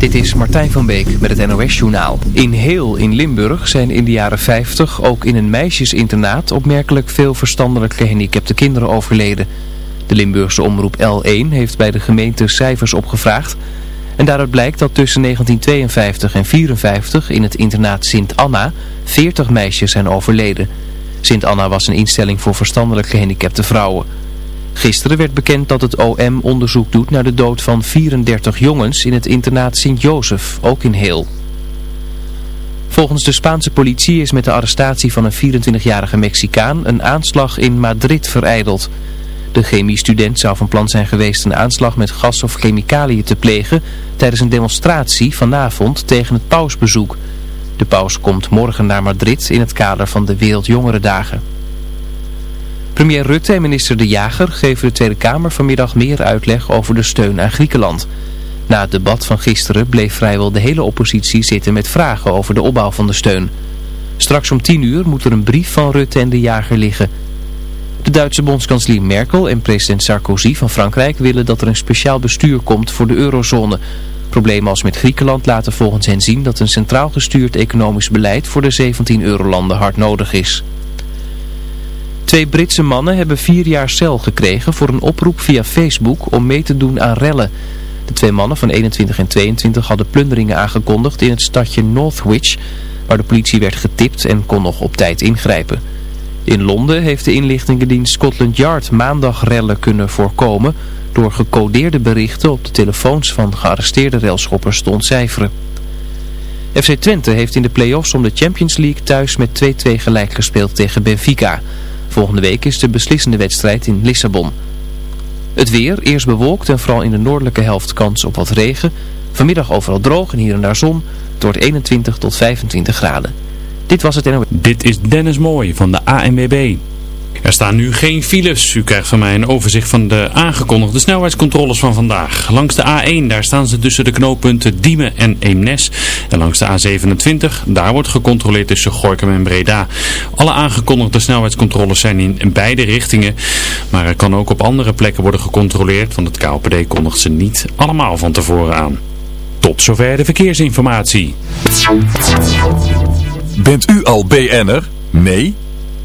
Dit is Martijn van Beek met het NOS-journaal. In Heel in Limburg zijn in de jaren 50 ook in een meisjesinternaat opmerkelijk veel verstandelijk gehandicapte kinderen overleden. De Limburgse omroep L1 heeft bij de gemeente cijfers opgevraagd. En daaruit blijkt dat tussen 1952 en 1954 in het internaat Sint Anna 40 meisjes zijn overleden. Sint Anna was een instelling voor verstandelijk gehandicapte vrouwen. Gisteren werd bekend dat het OM onderzoek doet naar de dood van 34 jongens in het internaat Sint-Jozef, ook in Heel. Volgens de Spaanse politie is met de arrestatie van een 24-jarige Mexicaan een aanslag in Madrid vereideld. De chemiestudent zou van plan zijn geweest een aanslag met gas of chemicaliën te plegen tijdens een demonstratie vanavond tegen het pausbezoek. De paus komt morgen naar Madrid in het kader van de Wereldjongerendagen. Premier Rutte en minister De Jager geven de Tweede Kamer vanmiddag meer uitleg over de steun aan Griekenland. Na het debat van gisteren bleef vrijwel de hele oppositie zitten met vragen over de opbouw van de steun. Straks om 10 uur moet er een brief van Rutte en De Jager liggen. De Duitse bondskanselier Merkel en president Sarkozy van Frankrijk willen dat er een speciaal bestuur komt voor de eurozone. Problemen als met Griekenland laten volgens hen zien dat een centraal gestuurd economisch beleid voor de 17 eurolanden hard nodig is. Twee Britse mannen hebben vier jaar cel gekregen voor een oproep via Facebook om mee te doen aan rellen. De twee mannen van 21 en 22 hadden plunderingen aangekondigd in het stadje Northwich, waar de politie werd getipt en kon nog op tijd ingrijpen. In Londen heeft de inlichtingendienst Scotland Yard maandag rellen kunnen voorkomen door gecodeerde berichten op de telefoons van gearresteerde railschoppers te ontcijferen. FC Twente heeft in de play-offs om de Champions League thuis met 2-2 gelijk gespeeld tegen Benfica. Volgende week is de beslissende wedstrijd in Lissabon. Het weer, eerst bewolkt en vooral in de noordelijke helft kans op wat regen. Vanmiddag overal droog en hier en daar zon. Het 21 tot 25 graden. Dit was het NOS. Dit is Dennis Mooij van de ANWB. Er staan nu geen files. U krijgt van mij een overzicht van de aangekondigde snelheidscontroles van vandaag. Langs de A1, daar staan ze tussen de knooppunten Diemen en Eemnes. En langs de A27, daar wordt gecontroleerd tussen Gorkum en Breda. Alle aangekondigde snelheidscontroles zijn in beide richtingen. Maar er kan ook op andere plekken worden gecontroleerd, want het KLPD kondigt ze niet allemaal van tevoren aan. Tot zover de verkeersinformatie. Bent u al BN'er? Nee?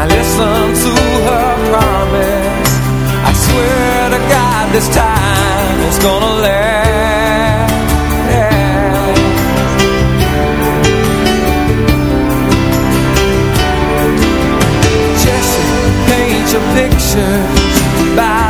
I listen to her promise. I swear to God this time it's gonna last. Jesse, paint your pictures About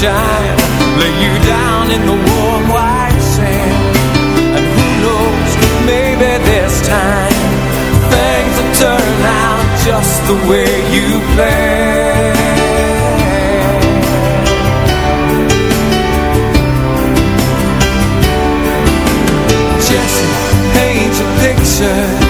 sunshine, lay you down in the warm white sand. And who knows, maybe this time things will turn out just the way you planned. Jesse, paint your pictures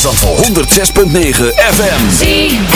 Zandvoort. ZFM Zandvoort. 106.9 FM.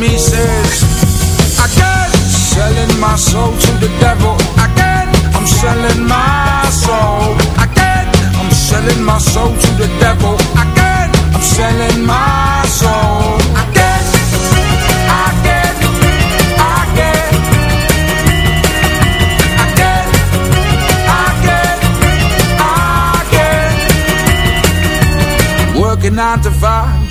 I says Again, selling my soul to the devil. Again, I'm selling my soul. Again, I'm selling my soul to the devil. Again, I'm selling my soul. Working nine to five.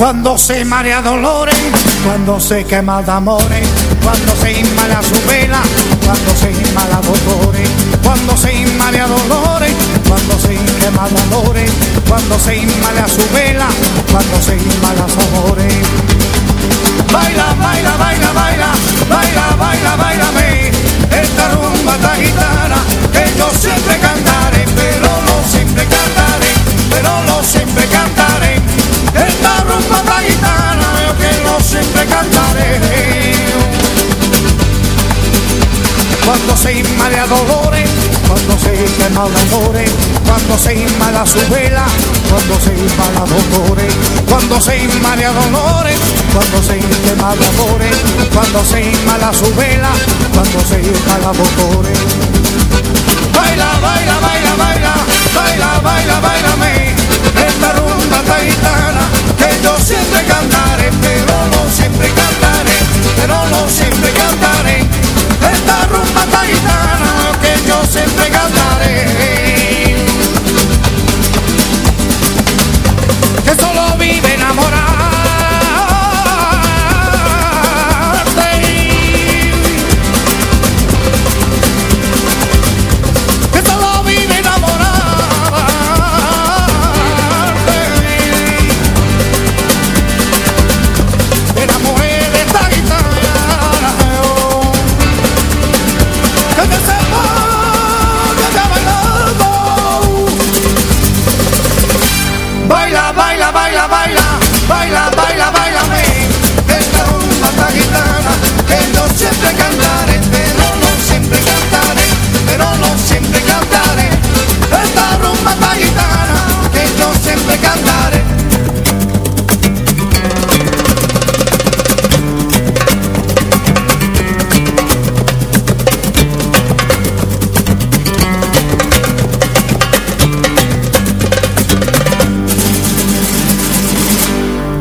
Cuando se marea dolores, cuando se quema de amores, cuando se inmala su vela, cuando se inmala dolores, cuando se inmala dolores, cuando se quema de amores, cuando se inmala su vela, cuando se inmala su amores. Baila, baila, baila, baila, baila, baila, bailame, esta rumba esta gitana, que yo siempre cantaré. Cuando se inmala dolores, cuando se quema de amores, cuando se inmala su vela, cuando se inmala dolores, cuando se inmala dolores, cuando se quema de amores, cuando se inmala su vela, cuando se inmala dolores. Baila, baila, baila, baila, baila, baila, bailame, esta rumba esta gitana, que yo siempre cantaré, pero siempre cantaré, esta rumba esta gitana, que yo siempre cantaré.